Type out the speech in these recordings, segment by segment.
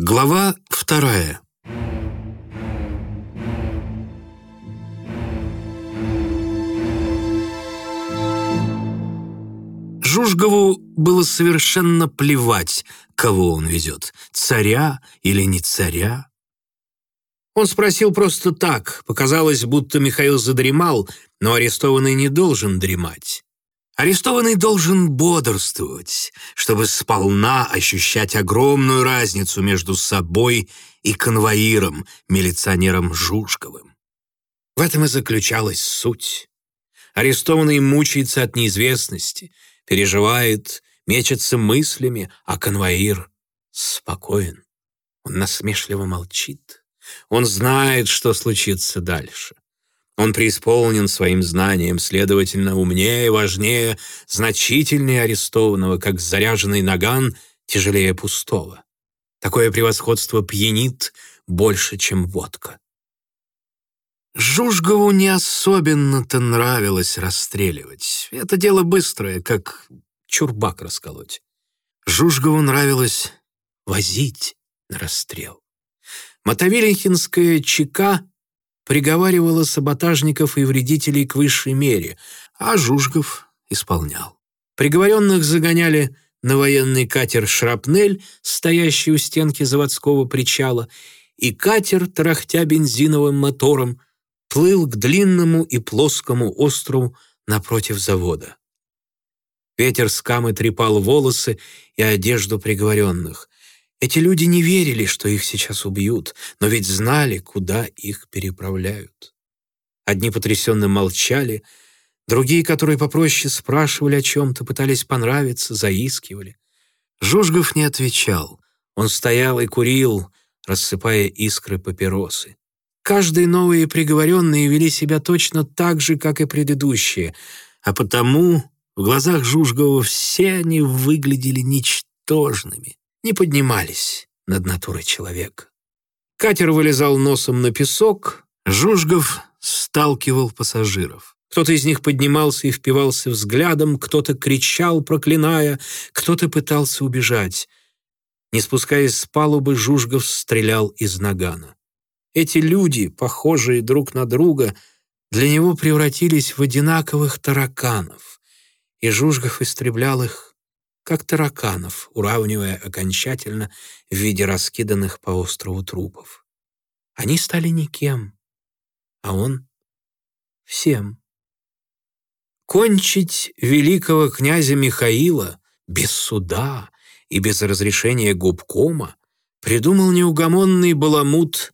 Глава вторая. Жужгову было совершенно плевать, кого он везет, царя или не царя. Он спросил просто так, показалось, будто Михаил задремал, но арестованный не должен дремать. Арестованный должен бодрствовать, чтобы сполна ощущать огромную разницу между собой и конвоиром, милиционером Жужковым. В этом и заключалась суть. Арестованный мучается от неизвестности, переживает, мечется мыслями, а конвоир спокоен. Он насмешливо молчит. Он знает, что случится дальше. Он преисполнен своим знанием, следовательно, умнее, важнее, значительнее арестованного, как заряженный наган тяжелее пустого. Такое превосходство пьянит больше, чем водка. Жужгову не особенно-то нравилось расстреливать. Это дело быстрое, как чурбак расколоть. Жужгову нравилось возить на расстрел. Мотовилихинская ЧК приговаривала саботажников и вредителей к высшей мере, а Жужгов исполнял. Приговоренных загоняли на военный катер «Шрапнель», стоящий у стенки заводского причала, и катер, тарахтя бензиновым мотором, плыл к длинному и плоскому острову напротив завода. Ветер с камы трепал волосы и одежду приговоренных. Эти люди не верили, что их сейчас убьют, но ведь знали, куда их переправляют. Одни потрясенно молчали, другие, которые попроще спрашивали о чем-то, пытались понравиться, заискивали. Жужгов не отвечал. Он стоял и курил, рассыпая искры папиросы. Каждые новые приговоренные вели себя точно так же, как и предыдущие, а потому в глазах Жужгова все они выглядели ничтожными не поднимались над натурой человека. Катер вылезал носом на песок, Жужгов сталкивал пассажиров. Кто-то из них поднимался и впивался взглядом, кто-то кричал, проклиная, кто-то пытался убежать. Не спускаясь с палубы, Жужгов стрелял из нагана. Эти люди, похожие друг на друга, для него превратились в одинаковых тараканов, и Жужгов истреблял их как тараканов, уравнивая окончательно в виде раскиданных по острову трупов. Они стали никем, а он — всем. Кончить великого князя Михаила без суда и без разрешения губкома придумал неугомонный баламут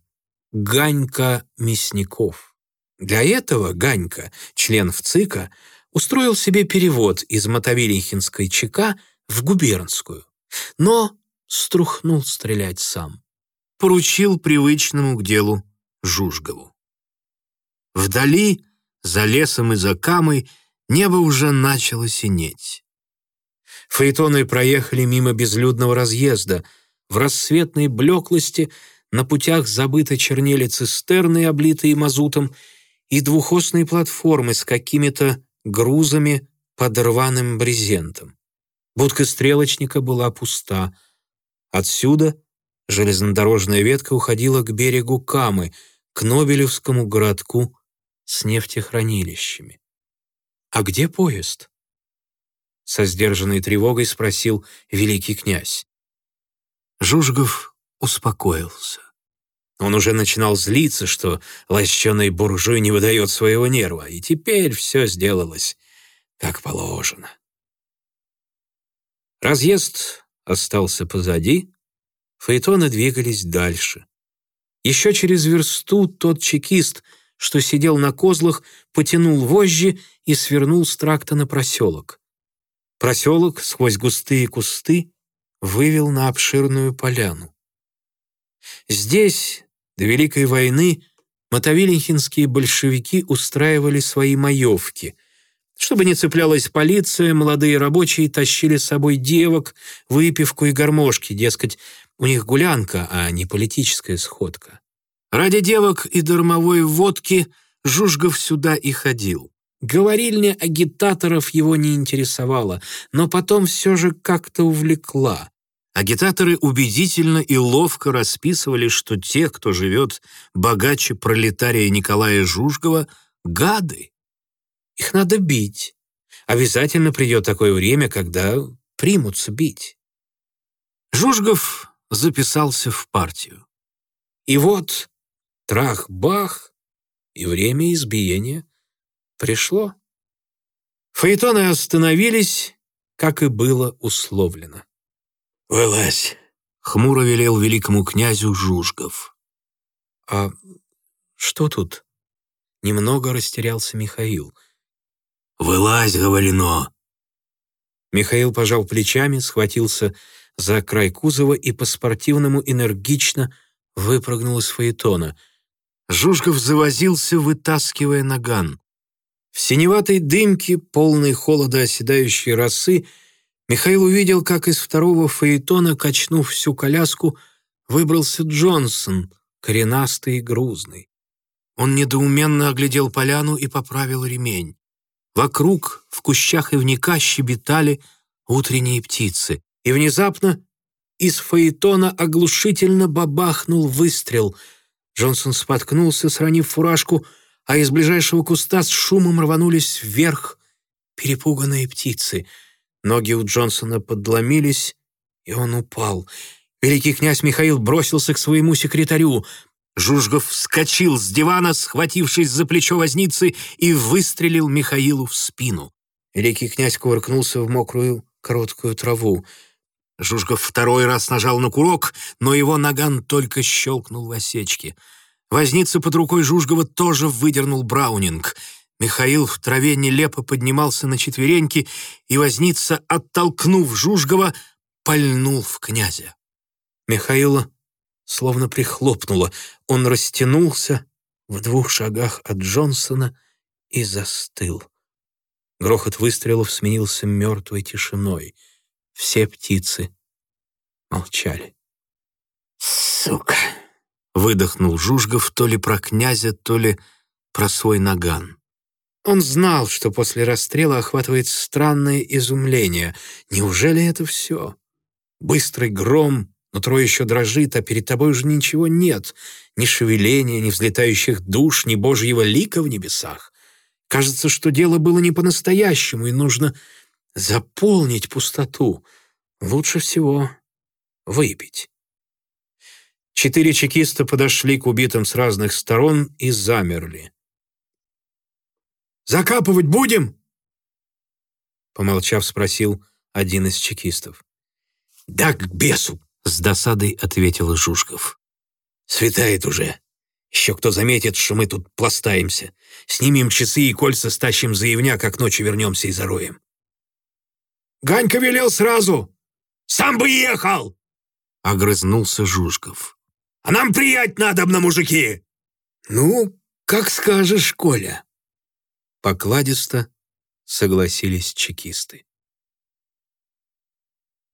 Ганька Мясников. Для этого Ганька, член ВЦИКа, устроил себе перевод из Мотовилихинской ЧК в губернскую, но струхнул стрелять сам. Поручил привычному к делу Жужгову. Вдали, за лесом и за камой, небо уже начало синеть. Фаэтоны проехали мимо безлюдного разъезда. В рассветной блеклости на путях забыто чернели цистерны, облитые мазутом, и двухосные платформы с какими-то грузами под рваным брезентом. Будка стрелочника была пуста. Отсюда железнодорожная ветка уходила к берегу Камы, к Нобелевскому городку с нефтехранилищами. «А где поезд?» Со сдержанной тревогой спросил великий князь. Жужгов успокоился. Он уже начинал злиться, что лощеный буржуй не выдает своего нерва, и теперь все сделалось как положено. Разъезд остался позади, фаэтоны двигались дальше. Еще через версту тот чекист, что сидел на козлах, потянул вожжи и свернул с тракта на проселок. Проселок сквозь густые кусты вывел на обширную поляну. Здесь, до Великой войны, мотовилихинские большевики устраивали свои маевки, чтобы не цеплялась полиция, молодые рабочие тащили с собой девок, выпивку и гармошки, дескать, у них гулянка, а не политическая сходка. Ради девок и дармовой водки Жужгов сюда и ходил. Говорильня агитаторов его не интересовала, но потом все же как-то увлекла. Агитаторы убедительно и ловко расписывали, что те, кто живет богаче пролетария Николая Жужгова, гады. Их надо бить. Обязательно придет такое время, когда примутся бить. Жужгов записался в партию. И вот трах-бах, и время избиения пришло. Фаэтоны остановились, как и было условлено. «Вылазь!» — хмуро велел великому князю Жужгов. «А что тут?» Немного растерялся Михаил. «Вылазь, говорено!» Михаил пожал плечами, схватился за край кузова и по-спортивному энергично выпрыгнул из фаэтона. Жужгов завозился, вытаскивая наган. В синеватой дымке, полной холода оседающей росы, Михаил увидел, как из второго фаэтона, качнув всю коляску, выбрался Джонсон, коренастый и грузный. Он недоуменно оглядел поляну и поправил ремень. Вокруг, в кущах ивника, щебетали утренние птицы. И внезапно из фаэтона оглушительно бабахнул выстрел. Джонсон споткнулся, сранив фуражку, а из ближайшего куста с шумом рванулись вверх перепуганные птицы. Ноги у Джонсона подломились, и он упал. Великий князь Михаил бросился к своему секретарю. Жужгов вскочил с дивана, схватившись за плечо возницы, и выстрелил Михаилу в спину. Великий князь кувыркнулся в мокрую короткую траву. Жужгов второй раз нажал на курок, но его наган только щелкнул в осечке. Возница под рукой Жужгова тоже выдернул Браунинг. Михаил в траве нелепо поднимался на четвереньки, и возница, оттолкнув Жужгова, пальнул в князя. Михаила словно прихлопнуло. Он растянулся в двух шагах от Джонсона и застыл. Грохот выстрелов сменился мертвой тишиной — все птицы молчали. «Сука!» — выдохнул Жужгов то ли про князя, то ли про свой наган. Он знал, что после расстрела охватывает странное изумление. Неужели это все? Быстрый гром, нутро еще дрожит, а перед тобой уже ничего нет. Ни шевеления, ни взлетающих душ, ни божьего лика в небесах. Кажется, что дело было не по-настоящему, и нужно заполнить пустоту. Лучше всего выпить. Четыре чекиста подошли к убитым с разных сторон и замерли. «Закапывать будем?» Помолчав, спросил один из чекистов. «Да к бесу!» — с досадой ответил Жушков. «Светает уже. Еще кто заметит, что мы тут пластаемся. Снимем часы и кольца, стащим заявня, как ночью вернемся и зароем. Ганька велел сразу. Сам бы ехал!» Огрызнулся Жужков. «А нам приять надо на мужики!» «Ну, как скажешь, Коля!» Покладисто согласились чекисты.